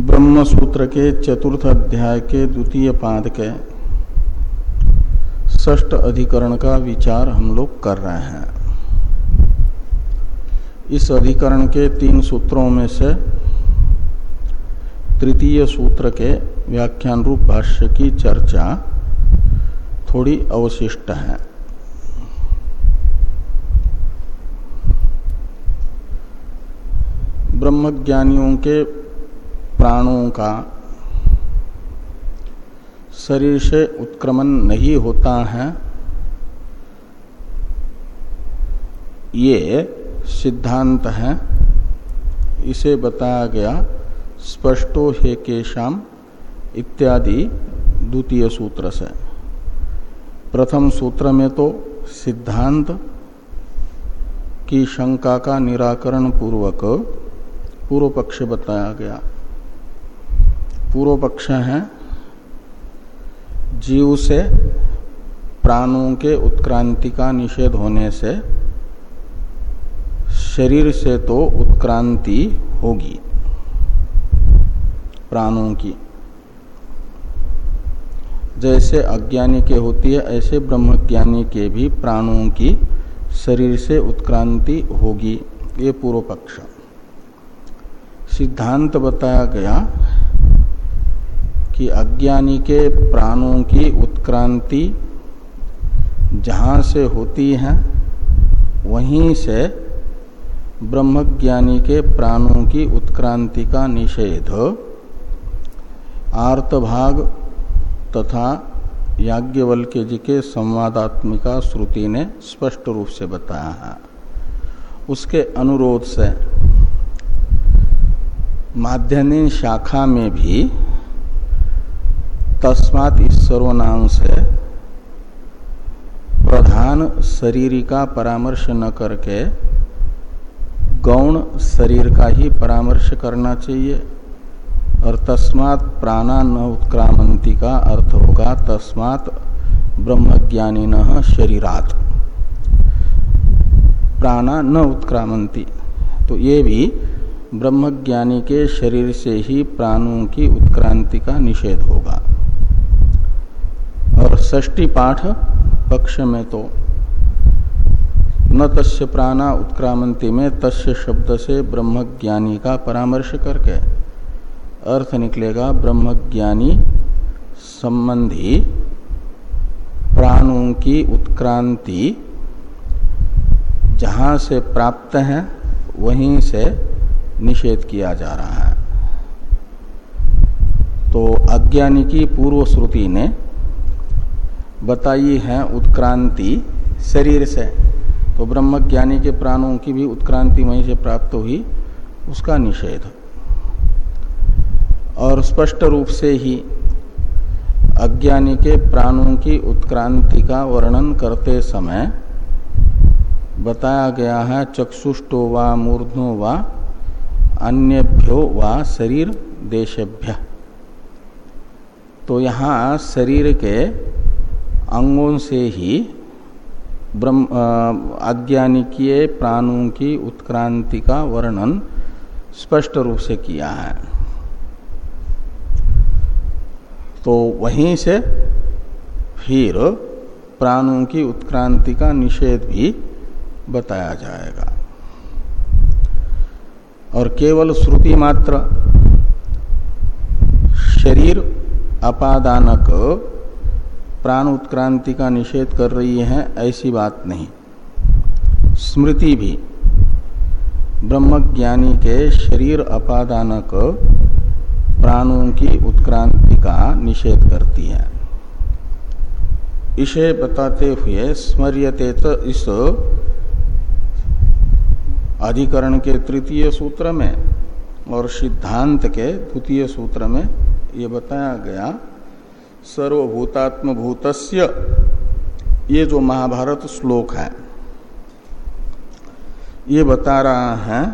ब्रह्म सूत्र के चतुर्थ अध्याय के द्वितीय पाद के ष्ट अधिकरण का विचार हम लोग कर रहे हैं। इस अधिकरण के तीन सूत्रों में से तृतीय सूत्र के व्याख्यान रूप भाष्य की चर्चा थोड़ी अवशिष्ट है। ब्रह्मज्ञानियों के प्राणों का शरीर से उत्क्रमण नहीं होता है, ये सिद्धांत है। इसे बताया गया स्पष्टो हे केशाम इत्यादि द्वितीय सूत्र से। प्रथम सूत्र में तो सिद्धांत की शंका का निराकरण पूर्वक पूर्व पक्ष बताया गया। पूर्व पक्ष है जीव से प्राणों के उत्क्रांति का निषेध होने से शरीर से तो उत्क्रांति होगी प्राणों की। जैसे अज्ञानी के होती है, ऐसे ब्रह्मज्ञानी के भी प्राणों की शरीर से उत्क्रांति होगी। ये पूर्व पक्ष। सिद्धांत बताया गया कि अज्ञानी के प्राणों की उत्क्रांति जहाँ से होती है, वहीं से ब्रह्मज्ञानी के प्राणों की उत्क्रांति का निषेध, आर्तभाग तथा याज्ञवल्क्य जी के संवादात्मिका श्रुति ने स्पष्ट रूप से बताया है। उसके अनुरोध से माध्यनिक शाखा में भी तस्मात इस सर्वनाम से प्रधान शरीर का परामर्श न करके गौण शरीर का ही परामर्श करना चाहिए। और तस्मात प्राणा न उत्क्रामंती का अर्थ होगा तस्मात ब्रह्मज्ञानी न शरीरात। प्राणा न उत्क्रामंती तो ये भी ब्रह्मज्ञानी के शरीर से ही प्राणों की उत्क्रांति का निषेध होगा। और षष्टी पाठ, पक्ष में तो न तस्य प्राणा उत्क्रामंती में तस्य शब्द से ब्रह्मज्ञानी का परामर्श करके, अर्थ निकलेगा ब्रह्मज्ञानी संबंधी प्राणों की उत्क्रांति जहाँ से प्राप्त है, वहीं से निषेध किया जा रहा है। तो अज्ञानी की पूर्व श्रुति ने बताई है उत्क्रांति शरीर से। तो ब्रह्म ज्ञानी के प्राणों की भी उत्क्रांति वहीं से प्राप्त हुई, उसका निषेध। और स्पष्ट रूप से ही अज्ञानी के प्राणों की उत्क्रांति का वर्णन करते समय बताया गया है, चक्षुष्टो व मूर्धो व अन्यभ्यो व शरीर देशभ्य तो यहाँ शरीर के अंगों से ही ब्रह्म अज्ञानिकीय प्राणों की उत्क्रांति का वर्णन स्पष्ट रूप से किया है। तो वहीं से फिर प्राणों की उत्क्रांति का निषेध भी बताया जाएगा। और केवल श्रुति मात्र। शरीर अपादानक प्राण उत्क्रांति का निषेध कर रही है, ऐसी बात नहीं। स्मृति भी ब्रह्मज्ञानी के शरीर अपादानक प्राणों की उत्क्रांति का निषेध करती है। इसे बताते हुए स्मर्यते तो इस अधिकरण के तृतीय सूत्र में और सिद्धांत के द्वितीय सूत्र में ये बताया गया सर्वभूतात्म भूतस्य ये जो महाभारत श्लोक है, ये बता रहा है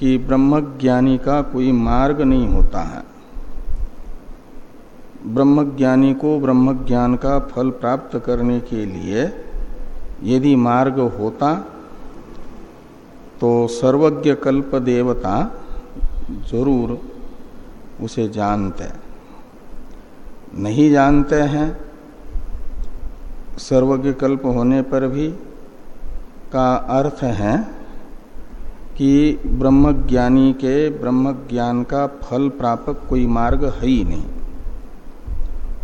कि ब्रह्मज्ञानी का कोई मार्ग नहीं होता है। ब्रह्मज्ञानी को ब्रह्मज्ञान का फल प्राप्त करने के लिए यदि मार्ग होता तो सर्वज्ञ कल्प देवता ज़रूर उसे जानते नहीं जानते हैं, सर्वज्ञ कल्प होने पर भी का अर्थ है कि ब्रह्मज्ञानी के ब्रह्म ज्ञान का फल प्रापक कोई मार्ग है ही नहीं।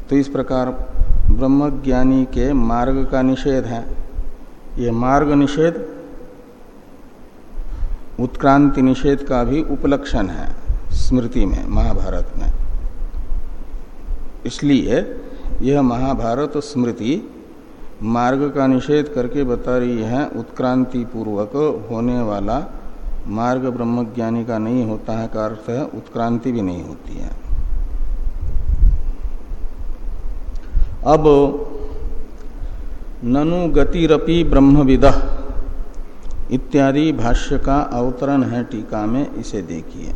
तो इस प्रकार ब्रह्मज्ञानी के मार्ग का निषेध है। ये मार्ग निषेध उत्क्रांति निषेध का भी उपलक्षण है स्मृति में, महाभारत में। इसलिए यह महाभारत स्मृति मार्ग का निषेध करके बता रही है उत्क्रांति पूर्वक होने वाला मार्ग ब्रह्मज्ञानी का नहीं होता है का अर्थ है, उत्क्रांति भी नहीं होती है। अब ननु गतिरपि ब्रह्मविद। इत्यादि भाष्य का अवतरण है टीका में, इसे देखिए।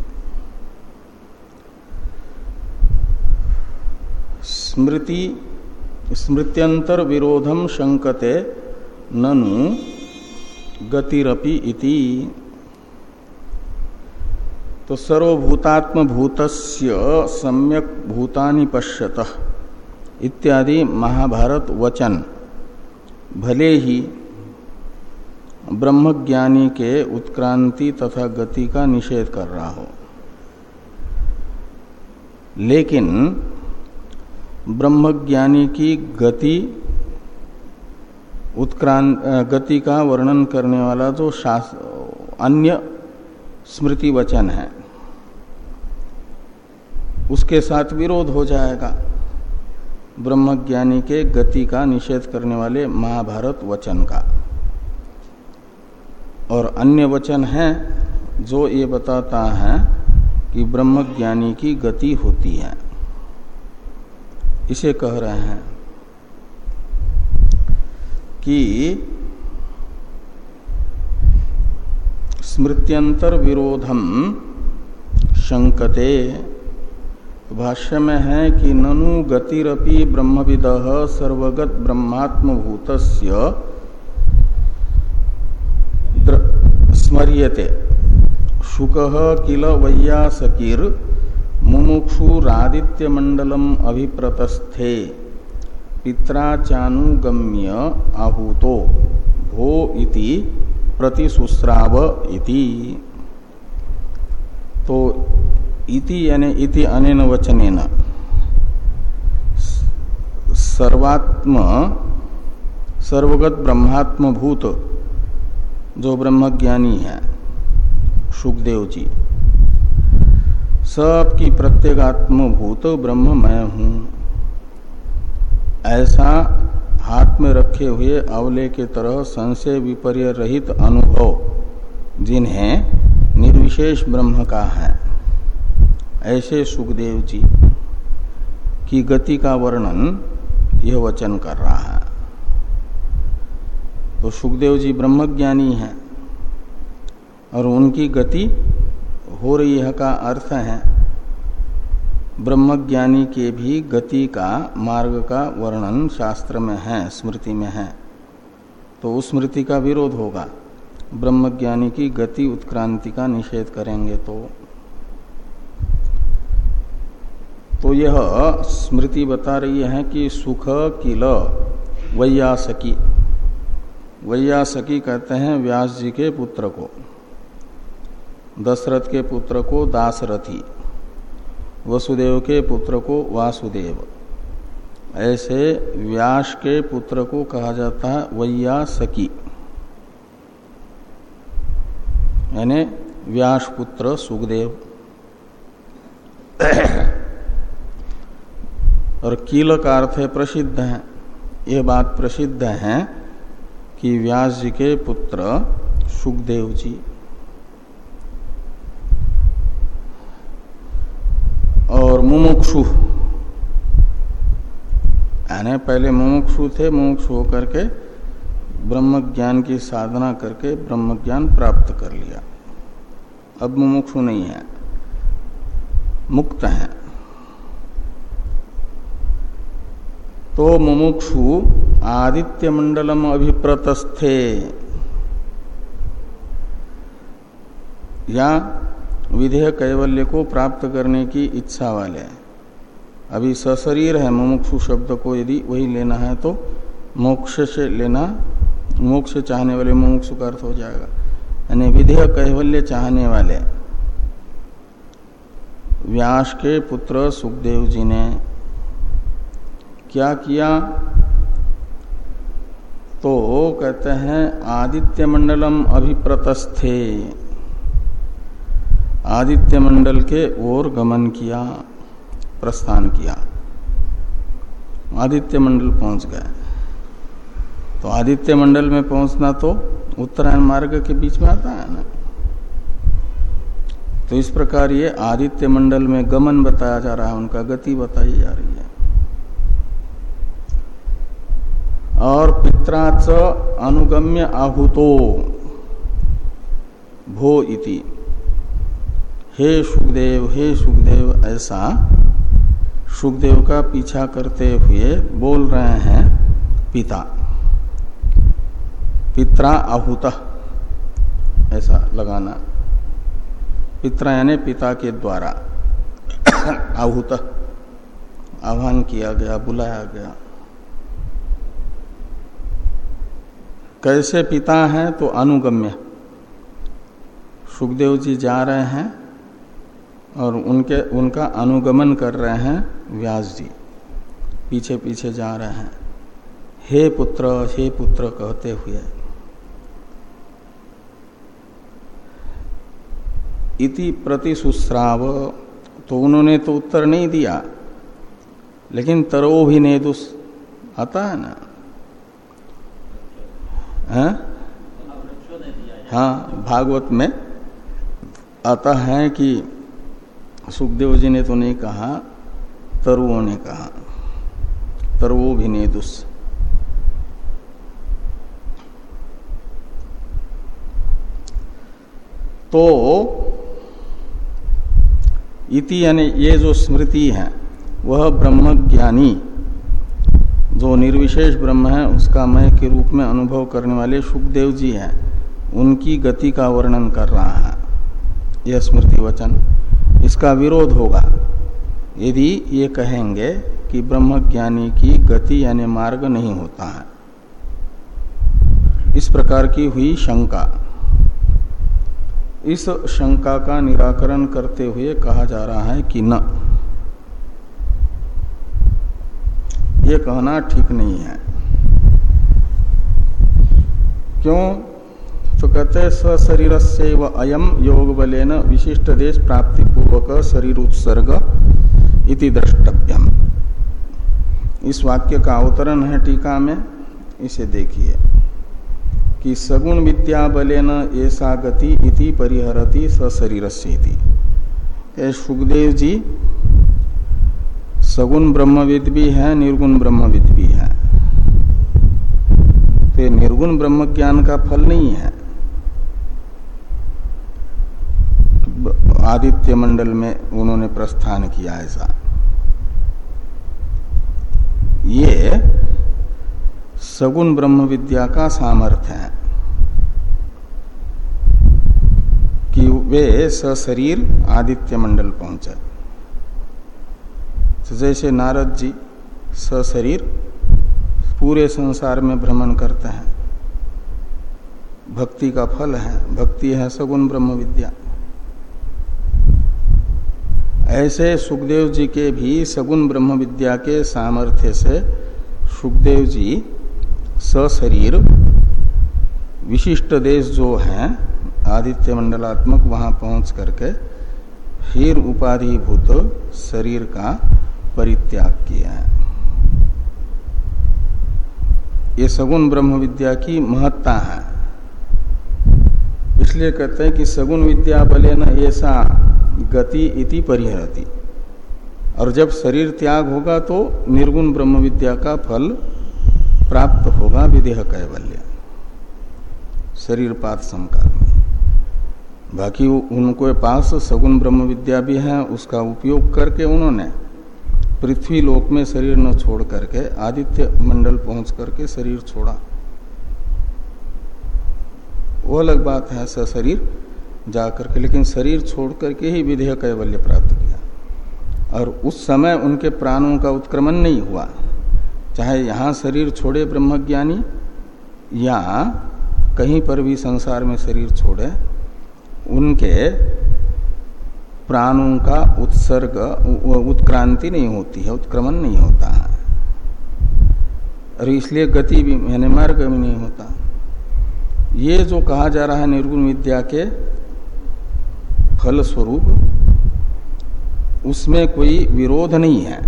स्मृति स्मृत्यंतर विरोधम शंकते ननु गतिरपि इति। तो सर्वभूतात्म भूतस्य सम्यक भूतानि पश्यत। इत्यादि महाभारत वचन। भले ही ब्रह्मज्ञानी के उत्क्रांति तथा गति का निषेध कर रहा हो। लेकिन ब्रह्मज्ञानी की गति उत्क्रांत गति का वर्णन करने वाला जो अन्य स्मृति वचन है, उसके साथ विरोध हो जाएगा। ब्रह्मज्ञानी के गति का निषेध करने वाले महाभारत वचन का। और अन्य वचन है जो ये बताता है कि ब्रह्मज्ञानी की गति होती है। इसे कह रहे हैं कि स्मृत्यंतर विरोधम शंकते भाष्य में है कि ननु गतिरपि ब्रह्मविद सर्वगत ब्रह्मात्मभूत स्मर्यते शुक किल वैयासकीर। मुमुक्षुरादित्य मंडलम अभिप्रतस्थे। पित्राचानुगम्य आहूतो। भो इति प्रतिशुस्राव इति। तो इति यानी इति अनेन वचनेन। सर्वात्म, सर्वगत ब्रह्मात्म भूत जो ब्रह्मज्ञानी है, सुखदेव जी। सबकी प्रत्येगात्मभूत ब्रह्म मैं हूँ। ऐसा हाथ में रखे हुए अवले के तरह संशय विपर्य रहित अनुभव, जिन्हें निर्विशेष ब्रह्म का है, ऐसे सुखदेव जी, की गति का वर्णन यह वचन कर रहा है। तो सुखदेव जी ब्रह्मज्ञानी हैं और उनकी गति हो रही है का अर्थ है ब्रह्मज्ञानी के भी गति का मार्ग का वर्णन शास्त्र में है, स्मृति में है। तो उस स्मृति का विरोध होगा। ब्रह्मज्ञानी की गति उत्क्रांति का निषेध करेंगे तो। तो यह स्मृति बता रही है कि सुख किल वैयासकी। वैयासकी कहते हैं व्यास जी के पुत्र को। दशरथ के पुत्र को दासरथी, वसुदेव के पुत्र को वासुदेव। ऐसे व्यास के पुत्र को कहा जाता है वैया सकी यानी व्यास पुत्र सुखदेव। और कील का अर्थ प्रसिद्ध है, ये बात प्रसिद्ध है। कि व्यास जी के पुत्र सुखदेव जी। और मुमुक्षु। यानी पहले मुमुक्षु थे, मुमुक्षु होकर के ब्रह्म ज्ञान की साधना करके ब्रह्म ज्ञान प्राप्त कर लिया। अब मुमुक्षु नहीं है, मुक्त है। तो मुमुक्षु आदित्य मंडलम अभिप्रतस्थे। या विधेय कैवल्य को प्राप्त करने की इच्छा वाले। अभी सशरीर है मुमुक्षु शब्द को यदि वही लेना है तो मोक्ष से लेना, मोक्ष चाहने वाले मुमुक्षु का अर्थ हो जाएगा। यानी विधेय कैवल्य चाहने वाले। व्यास के पुत्र सुखदेव जी ने क्या किया? तो कहते हैं आदित्य मंडलम अभिप्रतस्थे। आदित्य मंडल के ओर गमन किया, प्रस्थान किया। आदित्य मंडल पहुँच गए। तो आदित्य मंडल में पहुँचना तो उत्तरायण मार्ग के बीच में आता है ना? तो इस प्रकार ये आदित्य मंडल में गमन बताया जा रहा है, उनका गति बताई जा रही है। और पित्राच अनुगम्य आहुतो। भो इति। हे सुखदेव हे सुखदेव, ऐसा सुखदेव का पीछा करते हुए बोल रहे हैं पिता। पित्रा आहुत। ऐसा लगाना। पित्रा यानी पिता के द्वारा आहुत। आह्वान किया गया, बुलाया गया। कैसे पिता हैं तो अनुगम्य। सुखदेव जी जा रहे हैं और उनके, उनका अनुगमन कर रहे हैं व्यास जी। पीछे पीछे जा रहे हैं। हे पुत्र हे पुत्र कहते हुए। इति प्रति सुश्राव तो उन्होंने तो उत्तर नहीं दिया, लेकिन तरो भी नेदुस आता है ना। है? हाँ भागवत में आता है कि सुखदेव जी ने तो नहीं कहा तरुओं ने कहा तरुओ भी नेदुस तो इति यानी ये जो स्मृति है, वह ब्रह्मज्ञानी जो निर्विशेष ब्रह्म है, उसका मय के रूप में अनुभव करने वाले सुखदेव जी हैं। उनकी गति का वर्णन कर रहा है। यह स्मृति वचन इसका विरोध होगा। यदि ये कहेंगे कि ब्रह्मज्ञानी की गति यानी मार्ग नहीं होता है। इस प्रकार की हुई शंका। इस शंका का निराकरण करते हुए कहा जा रहा है कि न। ये कहना ठीक नहीं है। क्यों? तो कहते सशरीर से व अयम योग बलेन विशिष्ट देश प्राप्ति पूर्वक शरीर उत्सर्ग इति द्रष्टव्यम। इस वाक्य का अवतरण है टीका में। इसे देखिए। कि सगुण विद्या बलेन ऐसा गति इति परिहरती सशरीर से सुखदेव जी सगुण ब्रह्मविद भी है, निर्गुण ब्रह्मविद भी है। तो निर्गुण ब्रह्म ज्ञान का फल नहीं है। आदित्य मंडल में उन्होंने प्रस्थान किया ऐसा। ये सगुण ब्रह्म विद्या का सामर्थ्य है कि वे सशरीर आदित्य मंडल पहुँचे। तो जैसे नारद जी सशरीर पूरे संसार में भ्रमण करते हैं। भक्ति का फल है, भक्ति है सगुण ब्रह्म विद्या। ऐसे सुखदेव जी के भी सगुण ब्रह्म विद्या के सामर्थ्य से सुखदेव जी सशरीर, विशिष्ट देश जो है, आदित्य मंडलात्मक वहाँ पहुँच करके फिर उपाधिभूत शरीर का परित्याग किया है। ये सगुण ब्रह्म विद्या की महत्ता है। इसलिए कहते हैं कि सगुण विद्या बले न ऐसा गति इति परिहरती। और जब शरीर त्याग होगा तो निर्गुण ब्रह्म विद्या का फल प्राप्त होगा विदेह कैवल्य। शरीर पात समकाल में। बाकी उनके पास सगुण ब्रह्म विद्या भी है, उसका उपयोग करके उन्होंने पृथ्वी लोक में शरीर न छोड़ करके आदित्य मंडल पहुँच करके शरीर छोड़ा। वो अलग बात है, ऐसा शरीर जाकर के, लेकिन शरीर छोड़ करके ही विधेय कैवल्य प्राप्त किया। और उस समय उनके प्राणों का उत्क्रमण नहीं हुआ। चाहे यहाँ शरीर छोड़े ब्रह्मज्ञानी, या कहीं पर भी संसार में शरीर छोड़े, उनके प्राणों का उत्सर्ग उत्क्रांति नहीं होती है, उत्क्रमण नहीं होता है। और इसलिए गति भी, यानी मार्ग भी नहीं होता। ये जो कहा जा रहा है निर्गुण विद्या के फल स्वरूप उसमें कोई विरोध नहीं है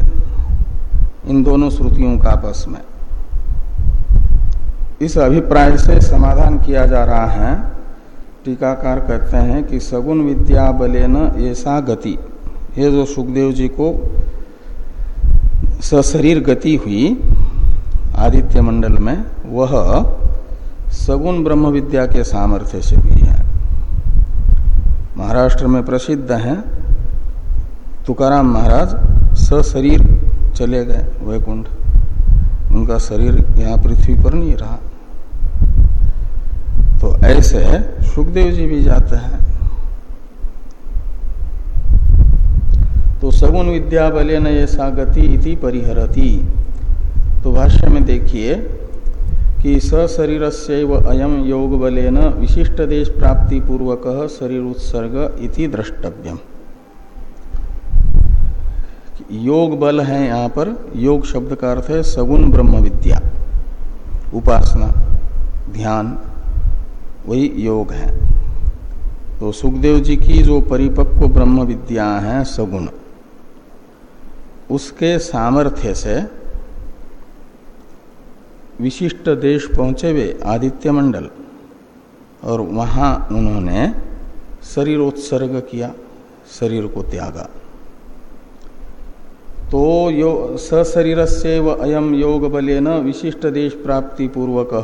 इन दोनों श्रुतियों का आपस में। इस अभिप्राय से समाधान किया जा रहा है टीकाकार कहते हैं कि सगुण विद्या बले न ऐसा गति। ये जो सुखदेव जी को सशरीर गति हुई आदित्य मंडल में, वह सगुण ब्रह्म विद्या के सामर्थ्य से हुई है। महाराष्ट्र में प्रसिद्ध है तुकाराम महाराज सशरीर चले गए वैकुंठ। उनका शरीर यहाँ पृथ्वी पर नहीं रहा। तो ऐसे सुखदेव जी भी जाते हैं। तो सगुण विद्या बले न ऐसा गति इति परिहरती। तो भाष्य में देखिए कि सशरीर से अयम योग बलेन विशिष्ट देश प्राप्ति पूर्वक शरीर उत्सर्ग इति द्रष्टव्यम। योग बल है यहाँ पर, योग शब्द का अर्थ है सगुण ब्रह्म विद्या। उपासना, ध्यान वही योग है। तो सुखदेव जी की जो परिपक्व ब्रह्म विद्या है, सगुण, उसके सामर्थ्य से विशिष्ट देश पहुँचे हुए आदित्य मंडल और वहाँ उन्होंने शरीरोत्सर्ग किया, शरीर को त्यागा। तो यो सशरीर से व अयम योग बलेन विशिष्ट देश प्राप्ति पूर्वक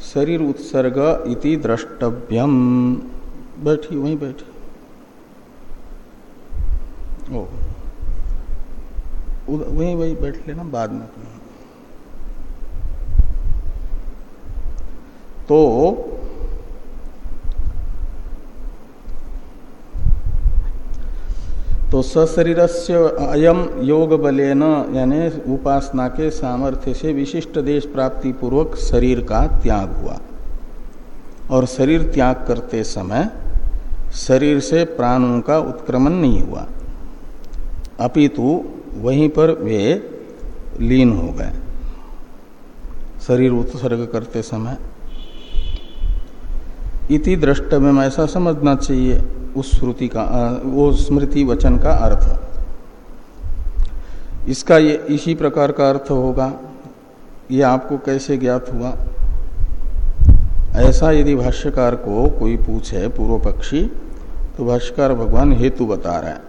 शरीर उत्सर्ग इति द्रष्टव्यम। बैठी, वहीं बैठी। ओ। वहीं वहीं बैठ लेना बाद में। तो तो सशरीर से अयम योग बलेन यानी उपासना के सामर्थ्य से विशिष्ट देश प्राप्ति पूर्वक शरीर का त्याग हुआ। और शरीर त्याग करते समय शरीर से प्राणों का उत्क्रमण नहीं हुआ। अपितु वहीं पर वे लीन हो गए। शरीर उत्सर्ग करते समय। इति द्रष्टव्य में ऐसा समझना चाहिए। उस श्रुति का वो स्मृति वचन का अर्थ इसका ये, इसी प्रकार का अर्थ होगा, ये आपको कैसे ज्ञात हुआ? ऐसा यदि भाष्यकार को कोई पूछे पूर्व पक्षी तो भाष्यकार भगवान हेतु बता रहा है।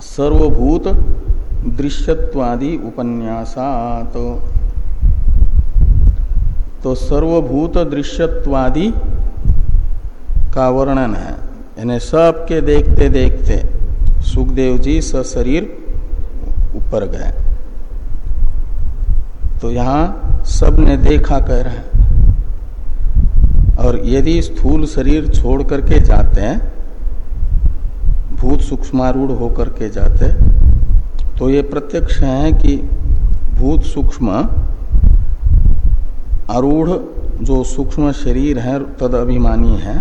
सर्वभूत दृश्यत्वादि उपन्यासात। तो सर्वभूत दृश्यत्वादि का वर्णन है। यानी सबके देखते देखते सुखदेव जी सशरीर ऊपर गए। तो यहाँ सबने देखा कह रहे हैं। और यदि स्थूल शरीर छोड़ करके जाते हैं, भूत सूक्ष्मारूढ़ होकर के जाते तो ये प्रत्यक्ष है कि भूत सूक्ष्म आरूढ़ जो सूक्ष्म शरीर है, तद अभिमानी है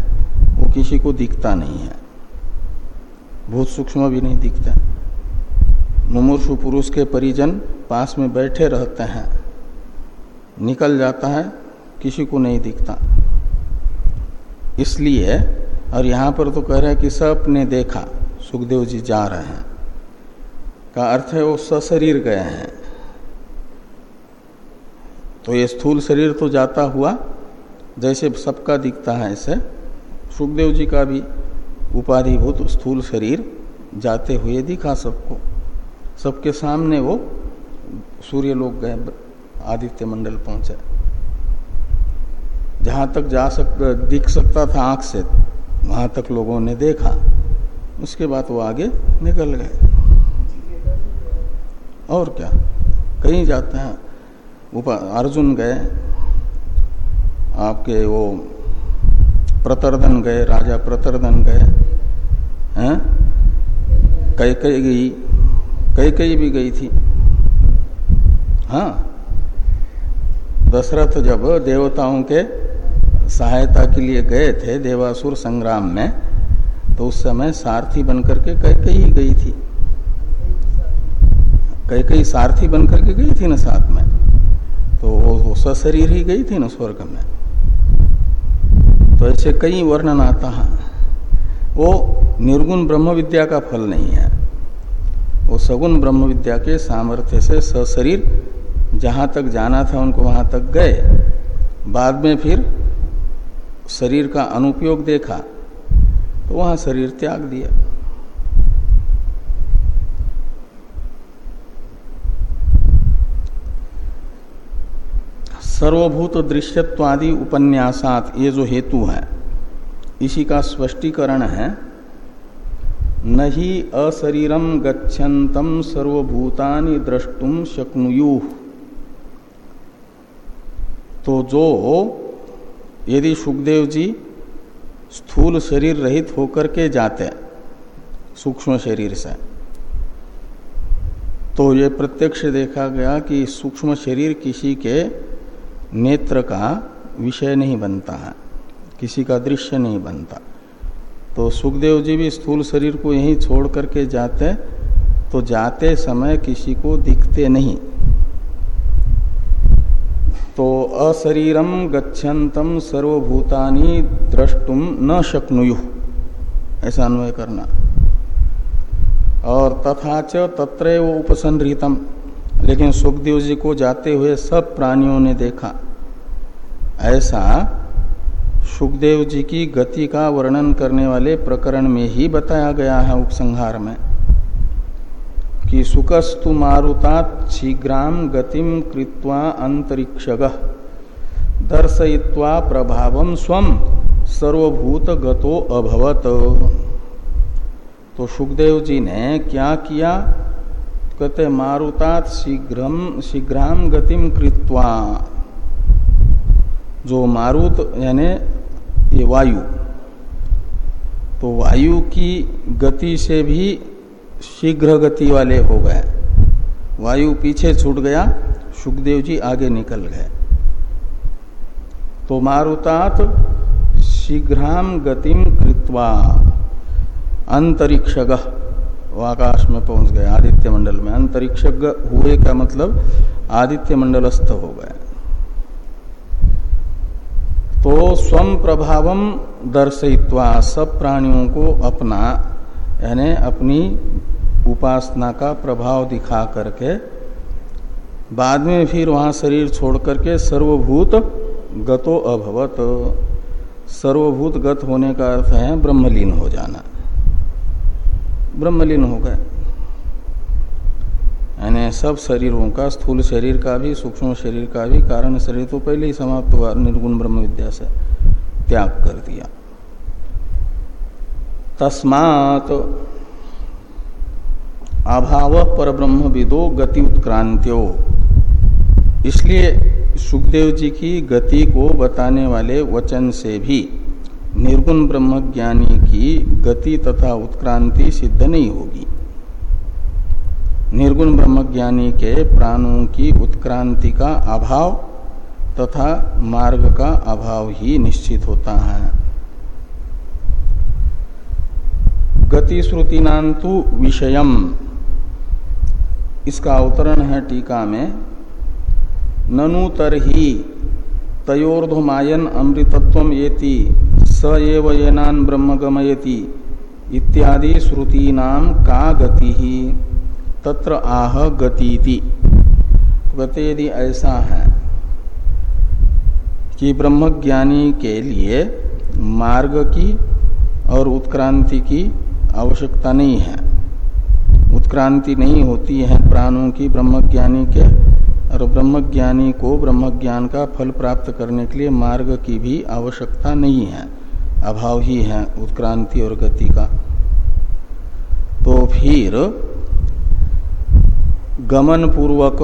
किसी को दिखता नहीं है। भूत सूक्ष्म भी नहीं दिखता। मुमूर्षु पुरुष के परिजन पास में बैठे रहते हैं। निकल जाता है, किसी को नहीं दिखता। इसलिए, और यहाँ पर तो कह रहे हैं कि सबने देखा, सुखदेव जी जा रहे हैं। का अर्थ है वो सशरीर गए हैं। तो ये स्थूल शरीर तो जाता हुआ, जैसे सबका दिखता है ऐसे सुखदेव जी का भी उपाधिभूत स्थूल शरीर जाते हुए दिखा सबको। सबके सामने वो सूर्य लोग गए, आदित्य मंडल पहुँचे। जहाँ तक जा सक, दिख सकता था आँख से, वहाँ तक लोगों ने देखा। उसके बाद वो आगे निकल गए। और क्या? कहीं जाते हैं। उपा अर्जुन गए। आपके वो प्रतरदन गए राजा प्रतरदन गए हैं? कई कई गई कई कई भी गई थी। हाँ। दशरथ जब देवताओं के सहायता के लिए गए थे देवासुर संग्राम में तो उस समय सारथी बनकर के कई कई गई थी। कई कई सारथी बनकर के गई थी ना साथ में। तो वो, सशरीर ही गई थी ना स्वर्ग में। तो ऐसे कई वर्णन आता है। वो निर्गुण ब्रह्म विद्या का फल नहीं है। वो सगुण ब्रह्म विद्या के सामर्थ्य से सशरीर जहाँ तक जाना था, उनको वहाँ तक गए। बाद में फिर शरीर का अनुपयोग देखा तो वहाँ शरीर त्याग दिया। सर्वभूत दृश्यत्वादि उपन्यासात ये जो हेतु है, इसी का स्पष्टीकरण है न ही अशरीरम गच्छन्तम सर्वभूतानि द्रष्टुम शक्नुयु। तो जो, यदि सुखदेव जी स्थूल शरीर रहित होकर के जाते, सूक्ष्म शरीर से तो ये प्रत्यक्ष देखा गया कि सूक्ष्म शरीर किसी के नेत्र का विषय नहीं बनता है, किसी का दृश्य नहीं बनता। तो सुखदेव जी भी स्थूल शरीर को यहीं छोड़ करके जाते तो जाते समय किसी को दिखते नहीं। तो अशरीरम गच्छन्तम सर्वभूतानि द्रष्टुम न शक्नुयु, ऐसा अन्वय करना। और तथा च तत्र उपसंहृतम। लेकिन सुखदेव जी को जाते हुए सब प्राणियों ने देखा। ऐसा सुखदेव जी की गति का वर्णन करने वाले प्रकरण में ही बताया गया है उपसंहार में कि सुकस्तु मारुतात शीघ्राम गतिम कृत्वा अंतरिक्ष दर्शयित्वा प्रभाव स्वम सर्वभूत गतो अभवत। तो सुखदेव जी ने क्या किया? कहते मारुतात शीघ्रम शीघ्राम गतिम कृत्वा। जो मारुत, यानी ये वायु तो वायु की गति से भी शीघ्र गति वाले हो गए। वायु पीछे छूट गया, सुखदेव जी आगे निकल गए। तो मारुतात शीघ्राम गतिम कृत्वा। अंतरिक्ष आकाश में पहुँच गए, आदित्य मंडल में। अंतरिक्ष हुए का मतलब आदित्य मंडलस्थ हो गए। तो स्वम प्रभावम दर्शयित्वा सब प्राणियों को अपना, यानी अपनी उपासना का प्रभाव दिखा करके, बाद में फिर वहाँ शरीर छोड़ करके सर्वभूत गतो अभवत। सर्वभूत गत होने का अर्थ है ब्रह्मलीन हो जाना। ब्रह्मलीन हो गए। यानी सब शरीरों का, स्थूल शरीर का भी, सूक्ष्म शरीर का भी, कारण शरीर तो पहले ही समाप्त हुआ, निर्गुण ब्रह्म विद्या से त्याग कर दिया। तस्मात अभाव पर ब्रह्म विदो गति उत्क्रांत्यो। इसलिए सुखदेव जी की गति को बताने वाले वचन से भी निर्गुण ब्रह्म ज्ञानी की गति तथा उत्क्रांति सिद्ध नहीं होगी। निर्गुण ब्रह्म ज्ञानी के प्राणों की उत्क्रांति का अभाव तथा मार्ग का अभाव ही निश्चित होता है। गति श्रुतिनांतु विषयम। इसका अवतरण है टीका में। ननु तरही तयोर्धमायन अमृतत्व येति स एव ब्रह्म गमयति इत्यादि श्रुतीनाम का गति? ही तत्र आह गति कहते यदि ऐसा है कि ब्रह्मज्ञानी के लिए मार्ग की और उत्क्रांति की आवश्यकता नहीं है। उत्क्रांति नहीं होती है प्राणों की ब्रह्मज्ञानी के और ब्रह्मज्ञानी को ब्रह्मज्ञान का फल प्राप्त करने के लिए मार्ग की भी आवश्यकता नहीं है। अभाव ही है उत्क्रांति और गति का। तो फिर गमन पूर्वक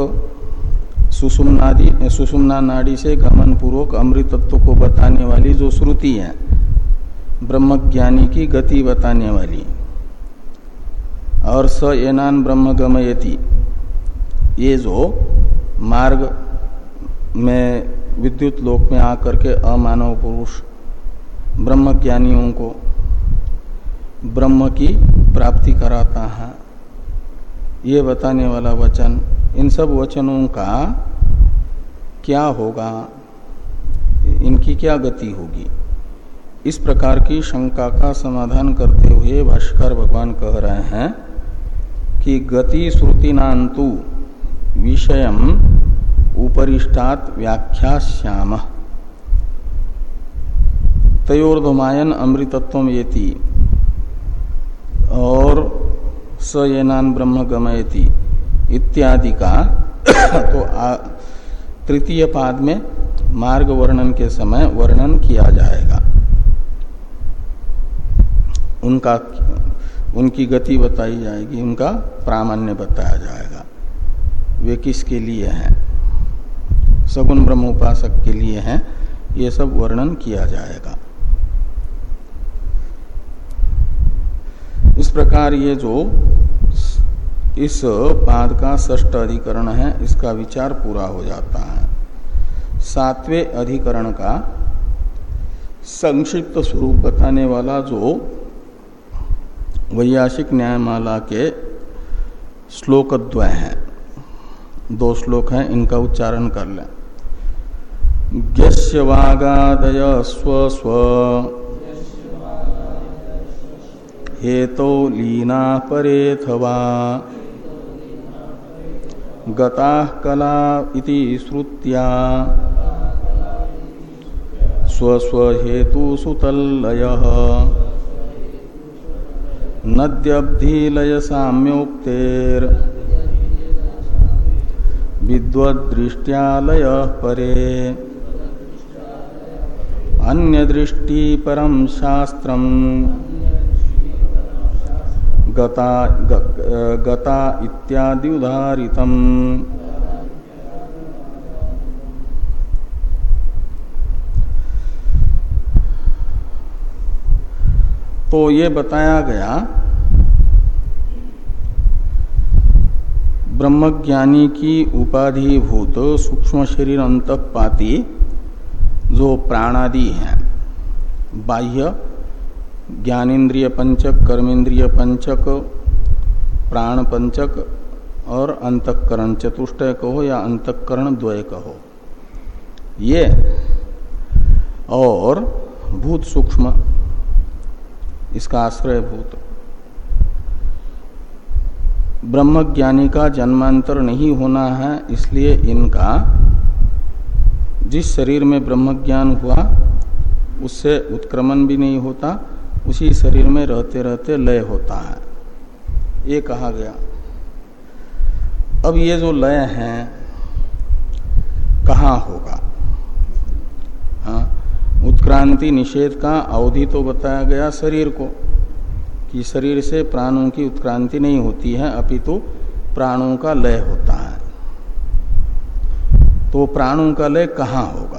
सुषुम्नादि सुषुम्ना नाड़ी से गमन पूर्वक अमृत तत्व को बताने वाली जो श्रुति है, ब्रह्मज्ञानी की गति बताने वाली। और स एनान ब्रह्म गमयति ये जो मार्ग में विद्युत लोक में आकर के अमानव पुरुष ब्रह्मज्ञानियों को ब्रह्म की प्राप्ति कराता है। ये बताने वाला वचन, इन सब वचनों का क्या होगा? इनकी क्या गति होगी? इस प्रकार की शंका का समाधान करते हुए भाष्कर भगवान कह रहे हैं कि गति श्रुतिनांतु विषय उपरिष्टात व्याख्या श्याम तयोर्धमायन अमृतत्व येति। और स येनान ब्रह्म गमयति इत्यादि का तो तृतीय पाद में मार्ग वर्णन के समय वर्णन किया जाएगा। उनका, उनकी गति बताई जाएगी, उनका प्रामाण्य बताया जाएगा। वे किसके लिए हैं? सगुण ब्रह्म उपासक के लिए हैं। ये सब वर्णन किया जाएगा। इस प्रकार ये जो इस पाद का ष्ट अधिकरण है, इसका विचार पूरा हो जाता है। सातवें अधिकरण का संक्षिप्त स्वरूप बताने वाला जो वैयासिक न्यायमाला के श्लोक द्वय है। दो श्लोक हैं, इनका उच्चारण कर लें। वागादय स्व स्व हेतो लीना परेथवा गता कला इति श्रुत्या। स्वस्वहेतु सुतल्लय नद्यब्धिलय साम्योक्तेर विद्वदृष्टियालय परे अन्य दृष्टि परम शास्त्रम। गता गता इत्यादि उदाहरितम। तो ये बताया गया, ब्रह्मज्ञानी की उपाधिभूत सूक्ष्म शरीर अंतपाती जो प्राणादि है, बाह्य ज्ञानेन्द्रिय पंचक कर्मेंद्रिय पंचक प्राण पंचक और अंतकरण चतुष्टय कहो या अंतकरण, द्वय कहो। ये और भूत सूक्ष्म, इसका आश्रय भूत। ब्रह्मज्ञानी का जन्मांतर नहीं होना है, इसलिए इनका जिस शरीर में ब्रह्मज्ञान हुआ, उससे उत्क्रमण भी नहीं होता उसी शरीर में रहते रहते लय होता है। ये कहा गया। अब ये जो लय है, कहाँ होगा? हाँ उत्क्रांति निषेध का अवधि तो बताया गया शरीर को, कि शरीर से प्राणों की उत्क्रांति नहीं होती है, अपितु प्राणों का लय होता है। तो प्राणों का लय कहाँ होगा?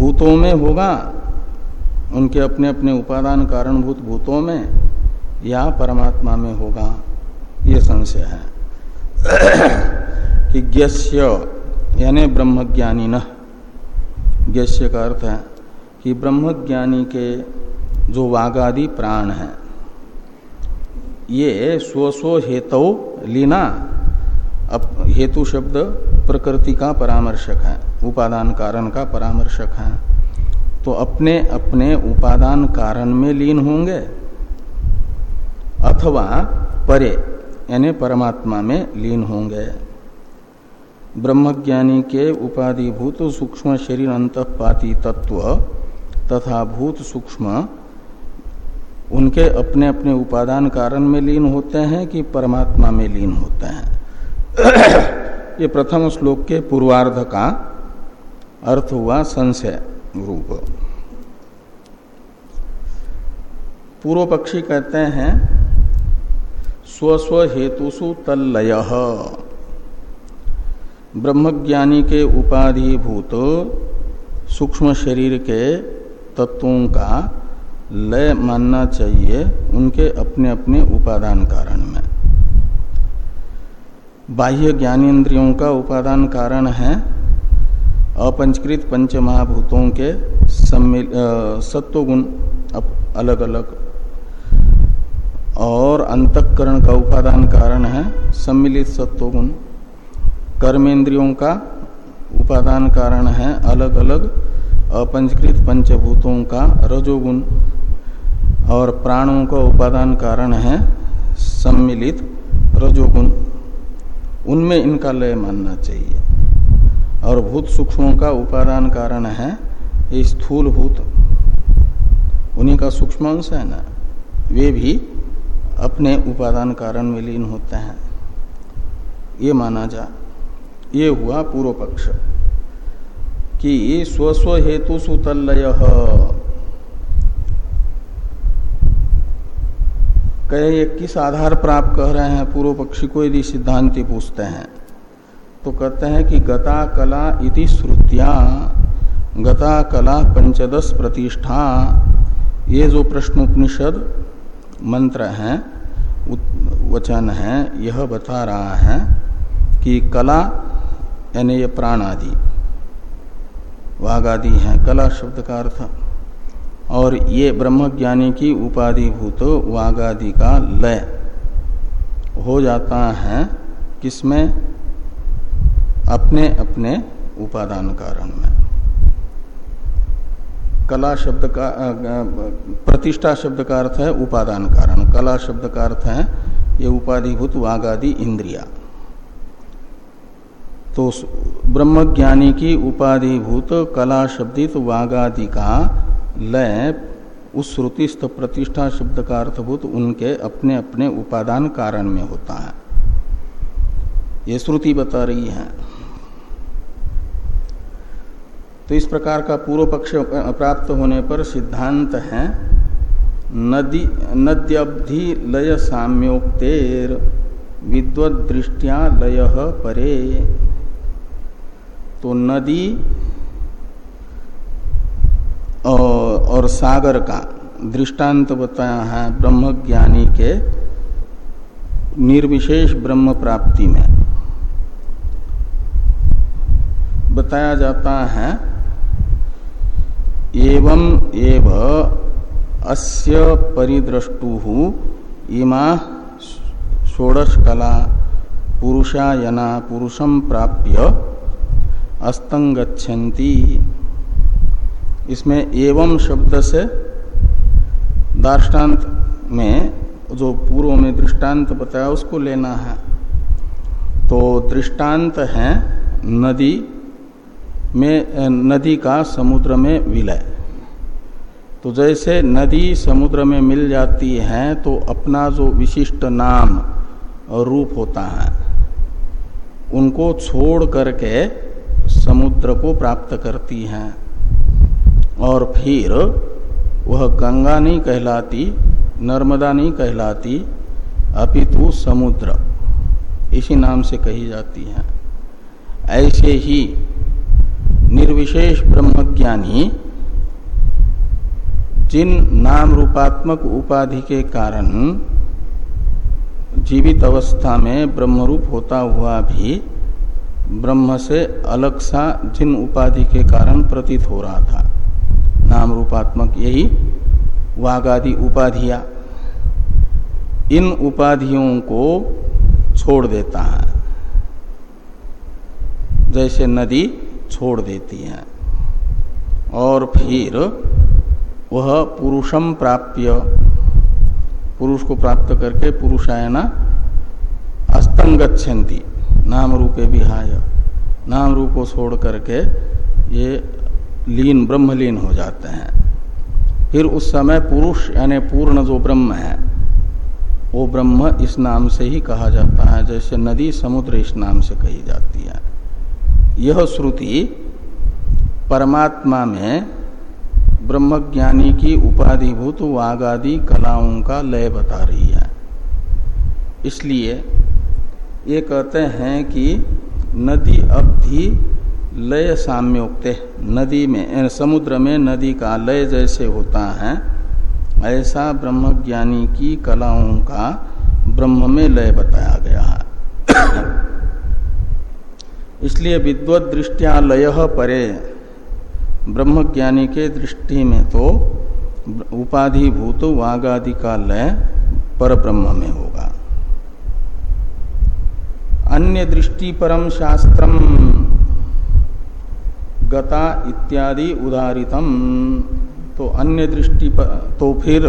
भूतों में होगा, उनके अपने अपने उपादान कारणभूत भूतों में, या परमात्मा में होगा, ये संशय है। कि ज्ञस्य, यानी ब्रह्मज्ञानी न ज्ञस्य का अर्थ है कि ब्रह्मज्ञानी के जो वागादि प्राण हैं, ये स्व स्व हेतु लीना अब हेतु शब्द प्रकृति का परामर्शक है, उपादान कारण का परामर्शक है। तो अपने अपने उपादान कारण में लीन होंगे, अथवा परे, यानी परमात्मा में लीन होंगे। ब्रह्मज्ञानी के उपाधिभूत सूक्ष्म शरीर अंतपाती तत्व तथा भूत सूक्ष्म, उनके अपने अपने उपादान कारण में लीन होते हैं कि परमात्मा में लीन होते हैं। ये प्रथम श्लोक के पूर्वार्ध का अर्थ हुआ संशय रूप। पूर्व पक्षी कहते हैं स्वस्व हेतुसु तल्लय। ब्रह्मज्ञानी के उपाधिभूत सूक्ष्म शरीर के तत्वों का लय मानना चाहिए उनके अपने अपने उपादान कारण में। बाह्य ज्ञानेन्द्रियों का उपादान कारण है अपंचकृत पंच महाभूतों के सत्वगुण अलग अलग और अंतकरण का उपादान कारण है सम्मिलित सत्वगुण। कर्मेंद्रियों का उपादान कारण है अलग अलग अपंचकृत पंचभूतों का रजोगुण। और प्राणों का उपादान कारण है सम्मिलित रजोगुण। उनमें इनका लय मानना चाहिए। और भूत सूक्ष्मों का उपादान कारण है ये स्थूल भूत उन्हीं का सूक्ष्म अंश है ना? वे भी अपने उपादान कारण में लीन होते हैं। ये माना जा, ये हुआ पूर्व पक्ष कि स्वस्व हेतु सुतलय कहे ये किस आधार पर आप कह रहे हैं, पूर्व पक्षी को यदि सिद्धांति पूछते हैं तो कहते हैं कि गता कला इति श्रुतिया, गता कला पंचदश प्रतिष्ठा, ये जो प्रश्नोपनिषद मंत्र हैं वचन है, यह बता रहा है कि कला, यानी ये प्राण आदि वाघ आदि है, कला शब्द का अर्थ और ये ब्रह्मज्ञानी की उपाधिभूत वाघ आदि का लय हो जाता है किसमें? अपने अपने उपादान कारण में। कला शब्द का प्रतिष्ठा शब्द का अर्थ है उपादान कारण कला शब्द का अर्थ है ये उपाधिभूत वागादि इंद्रिया। तो ब्रह्मज्ञानी की उपाधिभूत कला शब्दित वागादि का लय, उस श्रुतिस्थ प्रतिष्ठा शब्द का अर्थभूत उनके अपने अपने उपादान कारण में होता है। ये श्रुति बता रही है। तो इस प्रकार का पूर्व पक्ष प्राप्त होने पर सिद्धांत है, नदी, नद्यब्धि लय साम्योक्तेर विद्वत दृष्टिया लय परे। तो नदी और सागर का दृष्टांत बताया है ब्रह्मज्ञानी के निर्विशेष ब्रह्म प्राप्ति में। बताया जाता है, एवं एव अस्य परिद्रष्टु इमा षोडश कला पुरुषायना पुरुषम प्राप्य अस्तंगछन्ति इसमें एवं शब्द से दार्टान्त में जो पूर्व में दृष्टांत बताया, उसको लेना है। तो दृष्टांत है नदी में नदी का समुद्र में विलय। तो जैसे नदी समुद्र में मिल जाती है तो अपना जो विशिष्ट नाम रूप होता है, उनको छोड़ करके समुद्र को प्राप्त करती हैं। और फिर वह गंगा नहीं कहलाती, नर्मदा नहीं कहलाती, अपितु समुद्र, इसी नाम से कही जाती है। ऐसे ही निर्विशेष ब्रह्मज्ञानी जिन नाम रूपात्मक उपाधि के कारण जीवित अवस्था में ब्रह्मरूप होता हुआ भी ब्रह्म से अलग सा जिन उपाधि के कारण प्रतीत हो रहा था नाम रूपात्मक यही वागादि उपाधिया। इन उपाधियों को छोड़ देता है। जैसे नदी छोड़ देती है। और फिर वह पुरुषम प्राप्य, पुरुष को प्राप्त करके पुरुषायना अस्तंगछन्ति नाम रूपे विहाय। नाम रूप को छोड़ करके ये लीन, ब्रह्मलीन हो जाते हैं। फिर उस समय पुरुष यानी पूर्ण जो ब्रह्म है, वो ब्रह्म इस नाम से ही कहा जाता है, जैसे नदी समुद्र इस नाम से कही जाती है। यह श्रुति परमात्मा में ब्रह्मज्ञानी की उपाधिभूत वागादि कलाओं का लय बता रही है। इसलिए ये कहते हैं कि नदी अवधि लय साम्योक्ते नदी में समुद्र में नदी का लय जैसे होता है, ऐसा ब्रह्मज्ञानी की कलाओं का ब्रह्म में लय बताया गया है। इसलिए विद्वत दृष्टिया लय परे, ब्रह्मज्ञानी के दृष्टि में तो उपाधिभूत वागादि का लय पर ब्रह्म में होगा। अन्य दृष्टि परम शास्त्रम गता इत्यादि उदारितम। तो अन्य दृष्टि पर तो फिर